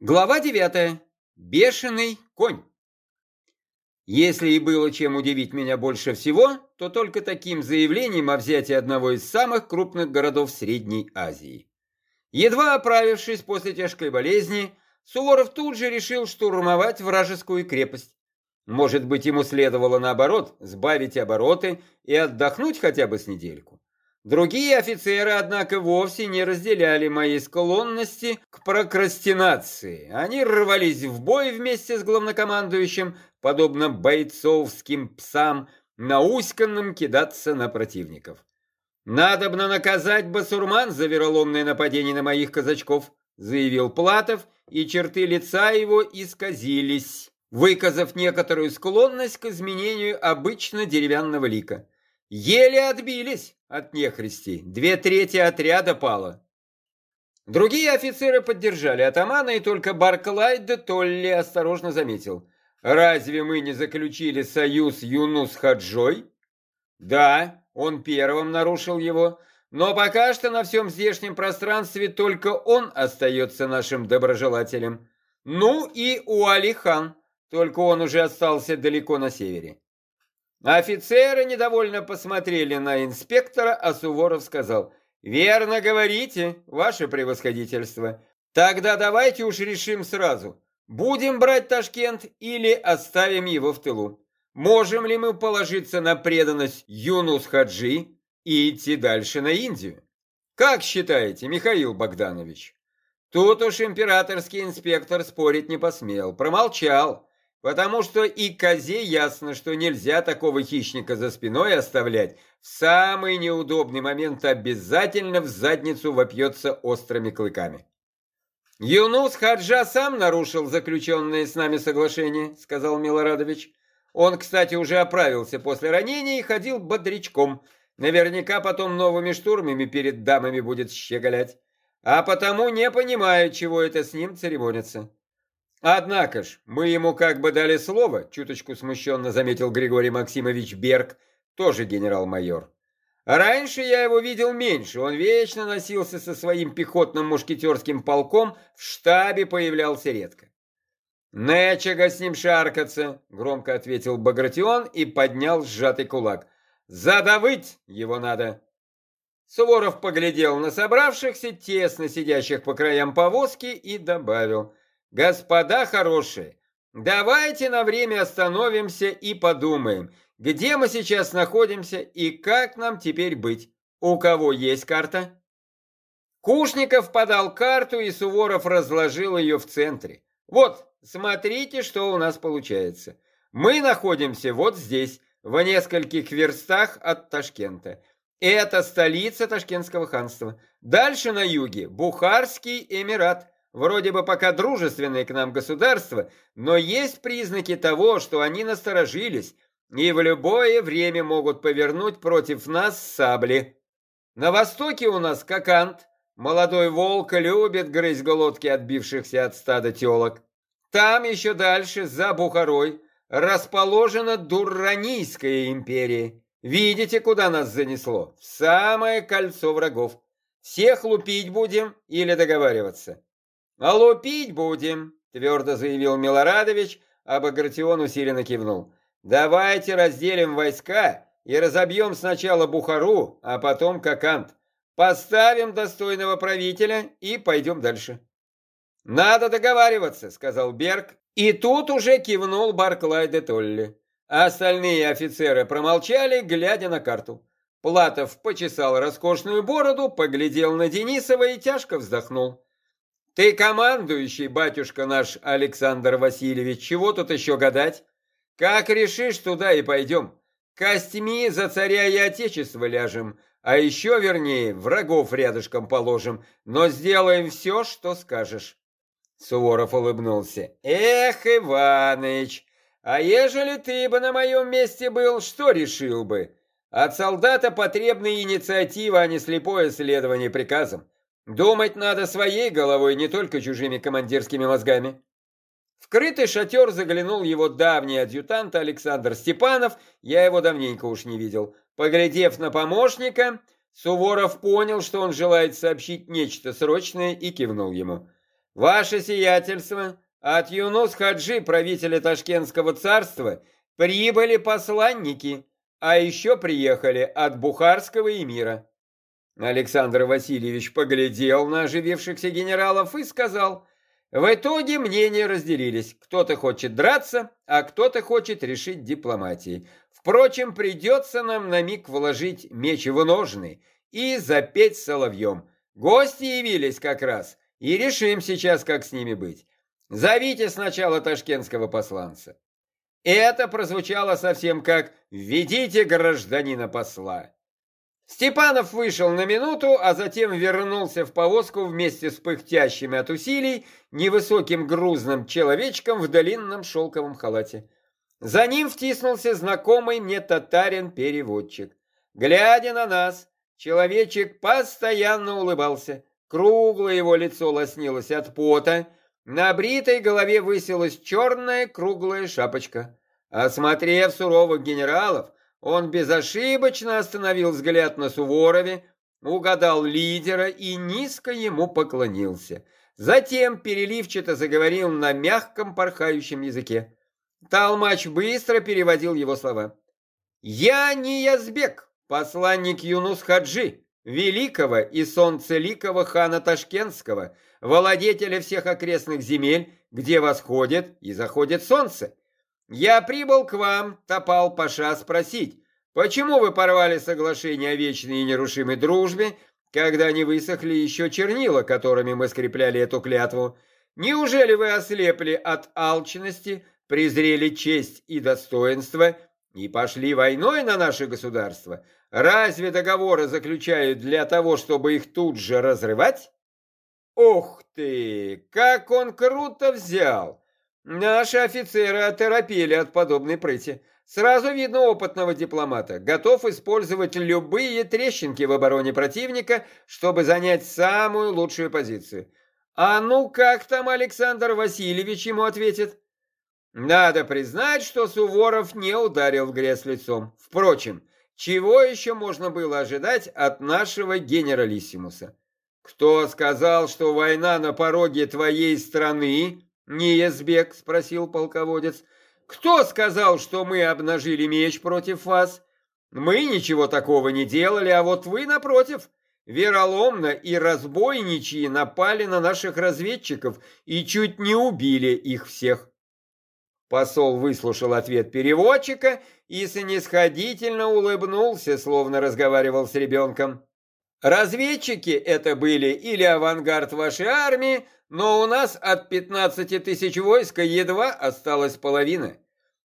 Глава 9. Бешеный конь. Если и было чем удивить меня больше всего, то только таким заявлением о взятии одного из самых крупных городов Средней Азии. Едва оправившись после тяжкой болезни, Суворов тут же решил штурмовать вражескую крепость. Может быть, ему следовало наоборот, сбавить обороты и отдохнуть хотя бы с недельку. Другие офицеры, однако, вовсе не разделяли моей склонности к прокрастинации. Они рвались в бой вместе с главнокомандующим, подобно бойцовским псам, науськанным кидаться на противников. «Надобно наказать басурман за вероломное нападение на моих казачков», заявил Платов, и черты лица его исказились, выказав некоторую склонность к изменению обычно деревянного лика. Еле отбились от нехристи, две трети отряда пало. Другие офицеры поддержали атамана, и только Барклай де Толли осторожно заметил. «Разве мы не заключили союз Юнус Хаджой?» «Да, он первым нарушил его, но пока что на всем здешнем пространстве только он остается нашим доброжелателем. Ну и Уали-хан, только он уже остался далеко на севере. Офицеры недовольно посмотрели на инспектора, а Суворов сказал, «Верно говорите, ваше превосходительство. Тогда давайте уж решим сразу, будем брать Ташкент или оставим его в тылу. Можем ли мы положиться на преданность Юнус Хаджи и идти дальше на Индию? Как считаете, Михаил Богданович?» Тут уж императорский инспектор спорить не посмел, промолчал, Потому что и козе ясно, что нельзя такого хищника за спиной оставлять. В самый неудобный момент обязательно в задницу вопьется острыми клыками. «Юнус Хаджа сам нарушил заключенное с нами соглашение», — сказал Милорадович. «Он, кстати, уже оправился после ранения и ходил бодрячком. Наверняка потом новыми штурмами перед дамами будет щеголять. А потому не понимаю, чего это с ним церемонится». Однако ж, мы ему как бы дали слово, чуточку смущенно заметил Григорий Максимович Берг, тоже генерал-майор. Раньше я его видел меньше, он вечно носился со своим пехотным мушкетерским полком, в штабе появлялся редко. «Нечего с ним шаркаться», — громко ответил Багратион и поднял сжатый кулак. «Задавыть его надо». Суворов поглядел на собравшихся, тесно сидящих по краям повозки, и добавил — Господа хорошие, давайте на время остановимся и подумаем, где мы сейчас находимся и как нам теперь быть. У кого есть карта? Кушников подал карту, и Суворов разложил ее в центре. Вот, смотрите, что у нас получается. Мы находимся вот здесь, в нескольких верстах от Ташкента. Это столица Ташкентского ханства. Дальше на юге Бухарский Эмират. Вроде бы пока дружественные к нам государства, но есть признаки того, что они насторожились и в любое время могут повернуть против нас сабли. На востоке у нас Кокант, молодой волк любит грызть голодки отбившихся от стада телок. Там еще дальше, за Бухарой, расположена Дурранийская империя. Видите, куда нас занесло? В самое кольцо врагов. Всех лупить будем или договариваться? «А лупить будем», — твердо заявил Милорадович, а Багратион усиленно кивнул. «Давайте разделим войска и разобьем сначала Бухару, а потом Кокант. Поставим достойного правителя и пойдем дальше». «Надо договариваться», — сказал Берг, и тут уже кивнул Барклай де Толли. Остальные офицеры промолчали, глядя на карту. Платов почесал роскошную бороду, поглядел на Денисова и тяжко вздохнул. Ты командующий, батюшка наш Александр Васильевич, чего тут еще гадать? Как решишь, туда и пойдем. Костьми за царя и отечество ляжем, а еще вернее врагов рядышком положим, но сделаем все, что скажешь. Суворов улыбнулся. Эх, Иваныч, а ежели ты бы на моем месте был, что решил бы? От солдата потребна инициатива, а не слепое следование приказам. Думать надо своей головой, не только чужими командирскими мозгами. В крытый шатер заглянул его давний адъютант Александр Степанов, я его давненько уж не видел. Поглядев на помощника, Суворов понял, что он желает сообщить нечто срочное и кивнул ему. Ваше сиятельство, от Юнус Хаджи, правителя Ташкентского царства, прибыли посланники, а еще приехали от Бухарского эмира. Александр Васильевич поглядел на оживившихся генералов и сказал, в итоге мнения разделились. Кто-то хочет драться, а кто-то хочет решить дипломатией. Впрочем, придется нам на миг вложить меч в ножны и запеть соловьем. Гости явились как раз, и решим сейчас, как с ними быть. Зовите сначала ташкентского посланца. Это прозвучало совсем как «Введите гражданина посла». Степанов вышел на минуту, а затем вернулся в повозку вместе с пыхтящими от усилий невысоким грузным человечком в длинном шелковом халате. За ним втиснулся знакомый мне татарин-переводчик. Глядя на нас, человечек постоянно улыбался. Круглое его лицо лоснилось от пота, на бритой голове высилась черная круглая шапочка. Осмотрев суровых генералов, он безошибочно остановил взгляд на Суворове, угадал лидера и низко ему поклонился. Затем переливчато заговорил на мягком порхающем языке. Талмач быстро переводил его слова. «Я не Язбек, посланник Юнус Хаджи, великого и солнцеликого хана Ташкентского, владетеля всех окрестных земель, где восходит и заходит солнце. Я прибыл к вам, Топал Паша, спросить, почему вы порвали соглашение о вечной и нерушимой дружбе, когда не высохли еще чернила, которыми мы скрепляли эту клятву? Неужели вы ослепли от алчности, презрели честь и достоинство и пошли войной на наше государство? Разве договоры заключают для того, чтобы их тут же разрывать? Ух ты, как он круто взял! Наши офицеры оторопели от подобной прыти. Сразу видно опытного дипломата, готов использовать любые трещинки в обороне противника, чтобы занять самую лучшую позицию. А ну как там Александр Васильевич ему ответит? Надо признать, что Суворов не ударил в грязь лицом. Впрочем, чего еще можно было ожидать от нашего генералиссимуса? Кто сказал, что война на пороге твоей страны «Ниезбек?» — спросил полководец. «Кто сказал, что мы обнажили меч против вас? Мы ничего такого не делали, а вот вы, напротив, вероломно и разбойничьи напали на наших разведчиков и чуть не убили их всех». Посол выслушал ответ переводчика и снисходительно улыбнулся, словно разговаривал с ребенком. Разведчики это были или авангард вашей армии, но у нас от 15 тысяч войска едва осталась половина.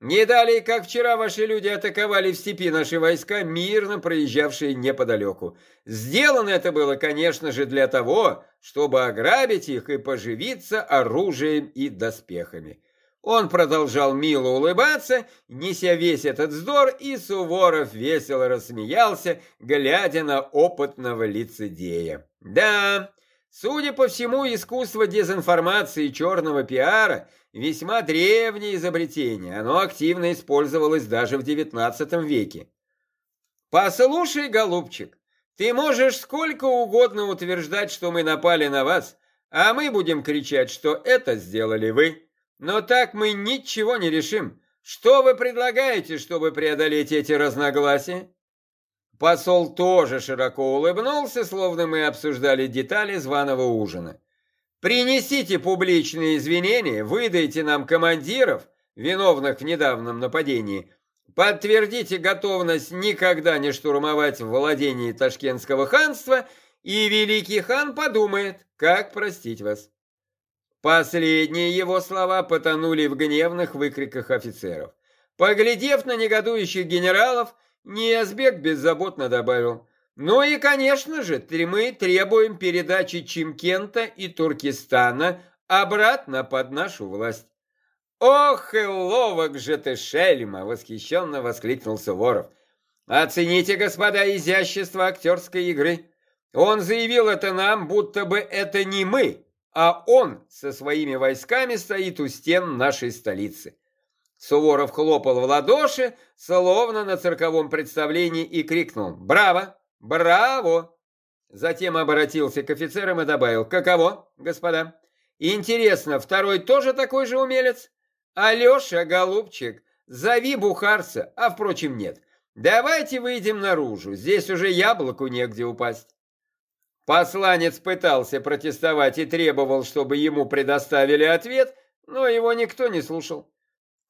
Не далее, как вчера ваши люди атаковали в степи наши войска, мирно проезжавшие неподалеку. Сделано это было, конечно же, для того, чтобы ограбить их и поживиться оружием и доспехами. Он продолжал мило улыбаться, неся весь этот вздор, и Суворов весело рассмеялся, глядя на опытного лицедея. Да, Судя по всему, искусство дезинформации и черного пиара весьма древнее изобретение. Оно активно использовалось даже в XIX веке. Послушай, голубчик, ты можешь сколько угодно утверждать, что мы напали на вас, а мы будем кричать, что это сделали вы. Но так мы ничего не решим. Что вы предлагаете, чтобы преодолеть эти разногласия? Посол тоже широко улыбнулся, словно мы обсуждали детали званого ужина. «Принесите публичные извинения, выдайте нам командиров, виновных в недавнем нападении, подтвердите готовность никогда не штурмовать владение Ташкентского ханства, и великий хан подумает, как простить вас». Последние его слова потонули в гневных выкриках офицеров. Поглядев на негодующих генералов, Ниязбек беззаботно добавил. Ну и, конечно же, мы требуем передачи Чимкента и Туркестана обратно под нашу власть. «Ох и ловок же ты, шельма!» — восхищенно воскликнул Суворов. «Оцените, господа, изящество актерской игры. Он заявил это нам, будто бы это не мы, а он со своими войсками стоит у стен нашей столицы. Суворов хлопал в ладоши, словно на цирковом представлении, и крикнул «Браво! Браво!». Затем обратился к офицерам и добавил «Каково, господа? Интересно, второй тоже такой же умелец? Алеша, голубчик, зови бухарца, а впрочем нет. Давайте выйдем наружу, здесь уже яблоку негде упасть. Посланец пытался протестовать и требовал, чтобы ему предоставили ответ, но его никто не слушал.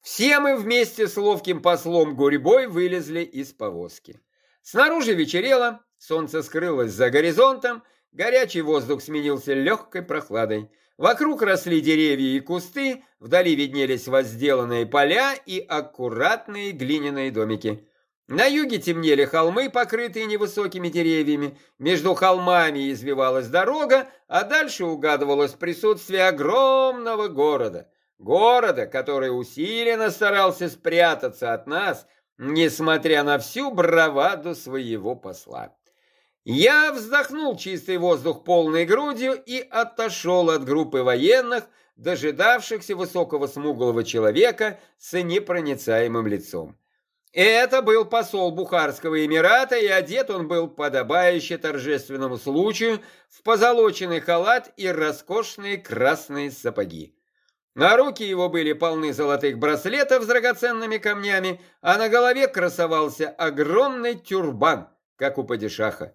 Все мы вместе с ловким послом Гурьбой вылезли из повозки. Снаружи вечерело, солнце скрылось за горизонтом, горячий воздух сменился легкой прохладой. Вокруг росли деревья и кусты, вдали виднелись возделанные поля и аккуратные глиняные домики. На юге темнели холмы, покрытые невысокими деревьями. Между холмами извивалась дорога, а дальше угадывалось присутствие огромного города. Города, который усиленно старался спрятаться от нас, несмотря на всю браваду своего посла. Я вздохнул чистый воздух полной грудью и отошел от группы военных, дожидавшихся высокого смуглого человека с непроницаемым лицом. Это был посол Бухарского Эмирата, и одет он был подобающе торжественному случаю в позолоченный халат и роскошные красные сапоги. На руки его были полны золотых браслетов с драгоценными камнями, а на голове красовался огромный тюрбан, как у падишаха.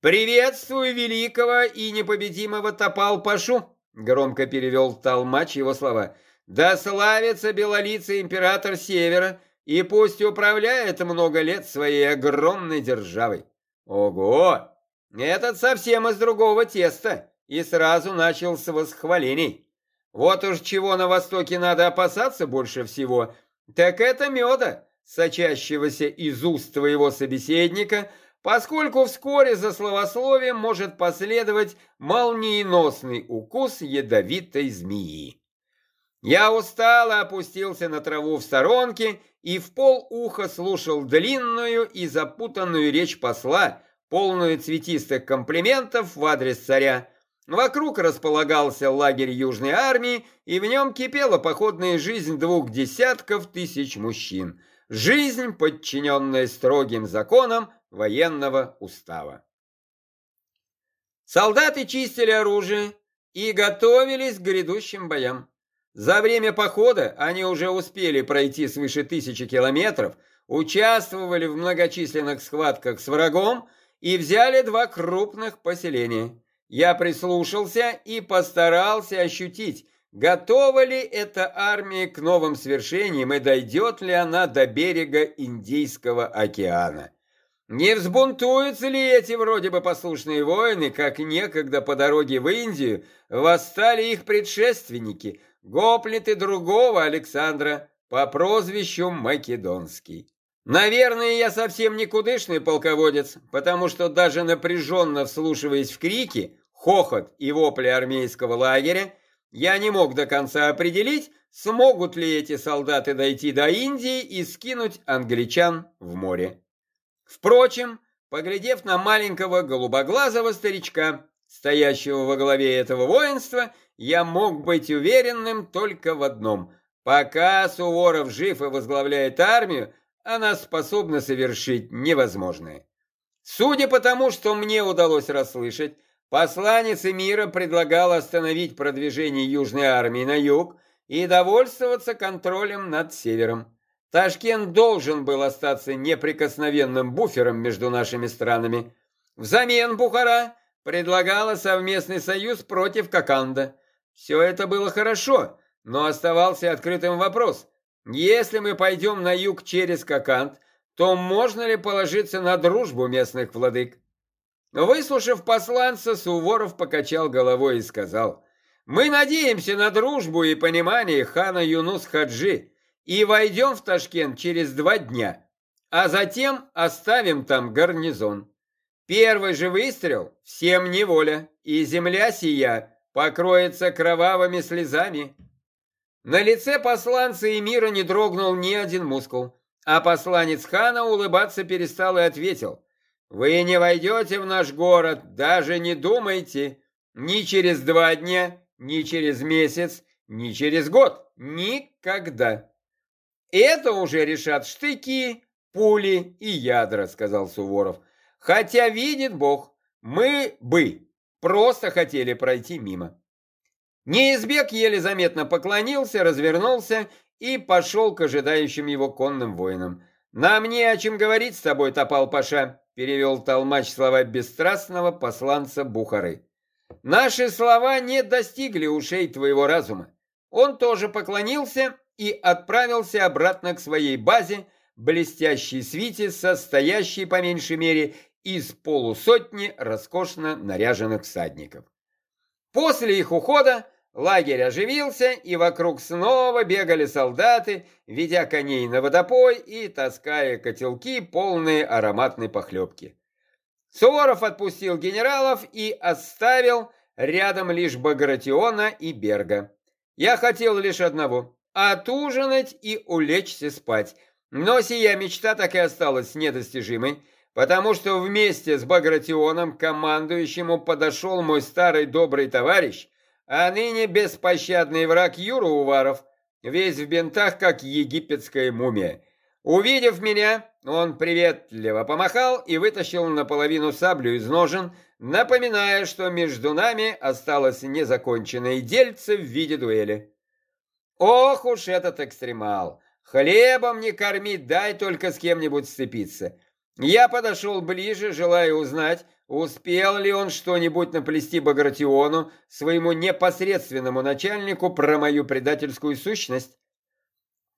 «Приветствую великого и непобедимого Топал-Пашу!» Громко перевел Талмач его слова. «Да славится белолицый император Севера, и пусть управляет много лет своей огромной державой!» «Ого! Этот совсем из другого теста!» И сразу начал с восхвалений. «Вот уж чего на Востоке надо опасаться больше всего, так это меда, сочащегося из уст твоего собеседника – поскольку вскоре за словословием может последовать молниеносный укус ядовитой змеи. Я устало опустился на траву в сторонке и в пол уха слушал длинную и запутанную речь посла, полную цветистых комплиментов в адрес царя. Вокруг располагался лагерь Южной армии, и в нем кипела походная жизнь двух десятков тысяч мужчин. Жизнь, подчиненная строгим законам, военного устава. Солдаты чистили оружие и готовились к грядущим боям. За время похода они уже успели пройти свыше тысячи километров, участвовали в многочисленных схватках с врагом и взяли два крупных поселения. Я прислушался и постарался ощутить, готова ли эта армия к новым свершениям и дойдет ли она до берега Индийского океана. Не взбунтуются ли эти вроде бы послушные воины, как некогда по дороге в Индию восстали их предшественники, гоплиты другого Александра по прозвищу Македонский? Наверное, я совсем никудышный полководец, потому что даже напряженно вслушиваясь в крики, хохот и вопли армейского лагеря, я не мог до конца определить, смогут ли эти солдаты дойти до Индии и скинуть англичан в море. Впрочем, поглядев на маленького голубоглазого старичка, стоящего во главе этого воинства, я мог быть уверенным только в одном. Пока Суворов жив и возглавляет армию, она способна совершить невозможное. Судя по тому, что мне удалось расслышать, посланец мира предлагал остановить продвижение Южной армии на юг и довольствоваться контролем над севером. Ташкент должен был остаться неприкосновенным буфером между нашими странами. Взамен Бухара предлагала совместный союз против Коканда. Все это было хорошо, но оставался открытым вопрос. Если мы пойдем на юг через Коканд, то можно ли положиться на дружбу местных владык? Выслушав посланца, Суворов покачал головой и сказал, «Мы надеемся на дружбу и понимание хана Юнус Хаджи, и войдем в Ташкент через два дня, а затем оставим там гарнизон. Первый же выстрел всем неволя, и земля сия покроется кровавыми слезами. На лице посланца и мира не дрогнул ни один мускул, а посланец хана улыбаться перестал и ответил, «Вы не войдете в наш город, даже не думайте, ни через два дня, ни через месяц, ни через год, никогда». Это уже решат штыки, пули и ядра, сказал Суворов. Хотя видит Бог, мы бы просто хотели пройти мимо. Неизбег еле заметно поклонился, развернулся и пошел к ожидающим его конным воинам. «Нам не о чем говорить с тобой, Топал Паша», — перевел толмач слова бесстрастного посланца Бухары. «Наши слова не достигли ушей твоего разума. Он тоже поклонился и отправился обратно к своей базе, блестящей свите, состоящей по меньшей мере из полусотни роскошно наряженных всадников. После их ухода лагерь оживился, и вокруг снова бегали солдаты, ведя коней на водопой и таская котелки, полные ароматной похлебки. Суворов отпустил генералов и оставил рядом лишь Багратиона и Берга. Я хотел лишь одного – отужинать и улечься спать, но сия мечта так и осталась недостижимой, потому что вместе с Багратионом командующему подошел мой старый добрый товарищ, а ныне беспощадный враг Юра Уваров, весь в бинтах, как египетская мумия. Увидев меня, он приветливо помахал и вытащил наполовину саблю из ножен, напоминая, что между нами осталось незаконченное дельце в виде дуэли. Ох уж этот экстремал! Хлебом не корми, дай только с кем-нибудь сцепиться. Я подошел ближе, желая узнать, успел ли он что-нибудь наплести Багратиону, своему непосредственному начальнику, про мою предательскую сущность.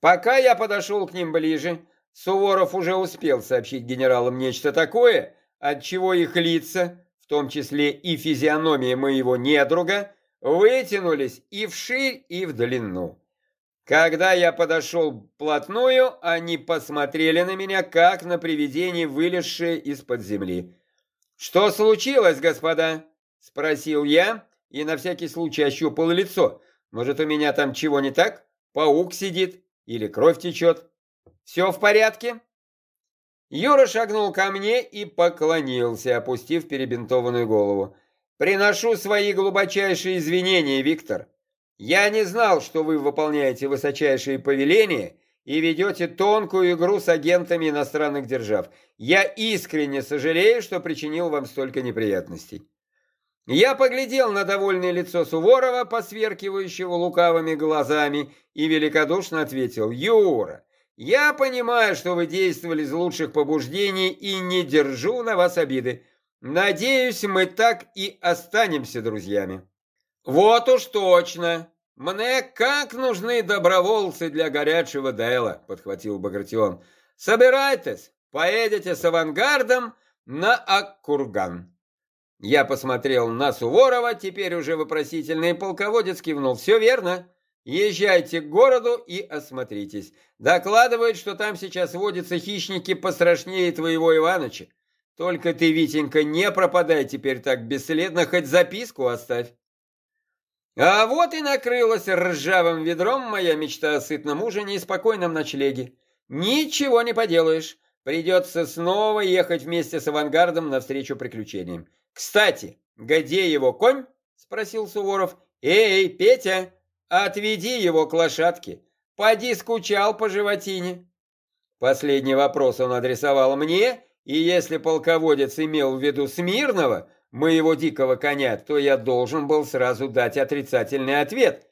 Пока я подошел к ним ближе, Суворов уже успел сообщить генералам нечто такое, от чего их лица, в том числе и физиономия моего недруга, вытянулись и вширь, и в длину. Когда я подошел вплотную, они посмотрели на меня, как на привидение, вылезшее из-под земли. «Что случилось, господа?» — спросил я и на всякий случай ощупал лицо. «Может, у меня там чего не так? Паук сидит или кровь течет? Все в порядке?» Юра шагнул ко мне и поклонился, опустив перебинтованную голову. «Приношу свои глубочайшие извинения, Виктор. Я не знал, что вы выполняете высочайшие повеления и ведете тонкую игру с агентами иностранных держав. Я искренне сожалею, что причинил вам столько неприятностей. Я поглядел на довольное лицо Суворова, посверкивающего лукавыми глазами, и великодушно ответил, «Юра, я понимаю, что вы действовали из лучших побуждений и не держу на вас обиды. Надеюсь, мы так и останемся друзьями». «Вот уж точно! Мне как нужны добровольцы для горячего дела!» — подхватил Багратион. «Собирайтесь, поедете с авангардом на Аккурган». Я посмотрел на Суворова, теперь уже вопросительный полководец кивнул. «Все верно. Езжайте к городу и осмотритесь. Докладывают, что там сейчас водятся хищники пострашнее твоего Иваныча. Только ты, Витенька, не пропадай теперь так бесследно, хоть записку оставь». А вот и накрылась ржавым ведром моя мечта о сытном ужине и спокойном ночлеге. Ничего не поделаешь. Придется снова ехать вместе с авангардом навстречу приключениям. Кстати, где его конь? Спросил Суворов. Эй, Петя, отведи его к лошадке. Поди скучал по животине. Последний вопрос он адресовал мне, и если полководец имел в виду Смирного, моего дикого коня, то я должен был сразу дать отрицательный ответ.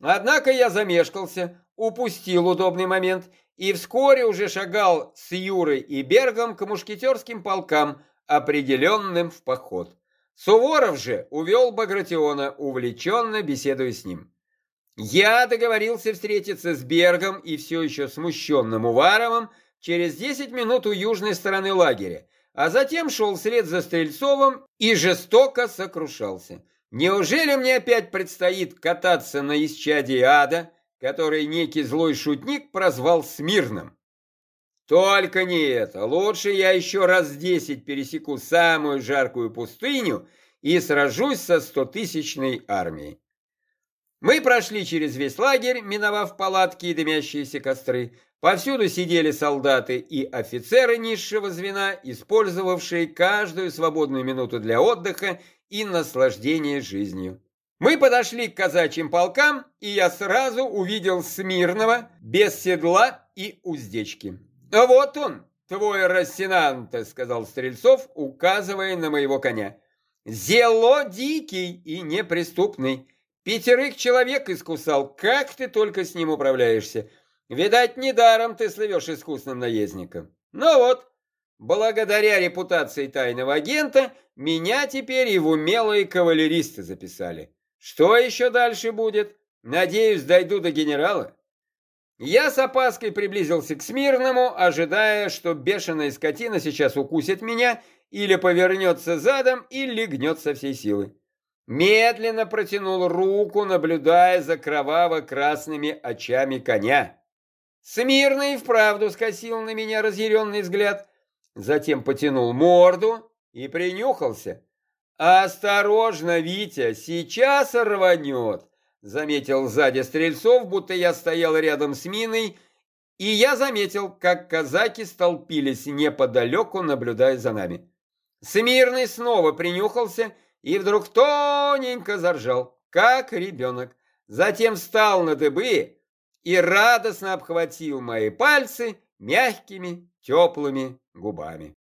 Однако я замешкался, упустил удобный момент и вскоре уже шагал с Юрой и Бергом к мушкетерским полкам, определенным в поход. Суворов же увел Багратиона, увлеченно беседуя с ним. Я договорился встретиться с Бергом и все еще смущенным Уваровым через 10 минут у южной стороны лагеря, а затем шел вслед за Стрельцовым и жестоко сокрушался. Неужели мне опять предстоит кататься на исчадии ада, который некий злой шутник прозвал Смирным? Только не это. Лучше я еще раз десять пересеку самую жаркую пустыню и сражусь со стотысячной армией. Мы прошли через весь лагерь, миновав палатки и дымящиеся костры. Повсюду сидели солдаты и офицеры низшего звена, использовавшие каждую свободную минуту для отдыха и наслаждения жизнью. Мы подошли к казачьим полкам, и я сразу увидел Смирного без седла и уздечки. «А вот он, твой Рассенанте», — сказал Стрельцов, указывая на моего коня. «Зело дикий и неприступный. Пятерых человек искусал, как ты только с ним управляешься. Видать, недаром ты слывешь искусным наездником. Ну вот, благодаря репутации тайного агента, меня теперь и в умелые кавалеристы записали. Что еще дальше будет? Надеюсь, дойду до генерала. Я с опаской приблизился к Смирному, ожидая, что бешеная скотина сейчас укусит меня или повернется задом, или легнет со всей силы. Медленно протянул руку, наблюдая за кроваво-красными очами коня. Смирный вправду скосил на меня разъяренный взгляд, затем потянул морду и принюхался. «Осторожно, Витя, сейчас рванет!» Заметил сзади стрельцов, будто я стоял рядом с миной, и я заметил, как казаки столпились неподалеку, наблюдая за нами. Смирный снова принюхался и вдруг тоненько заржал, как ребенок. Затем встал на дыбы и радостно обхватил мои пальцы мягкими теплыми губами.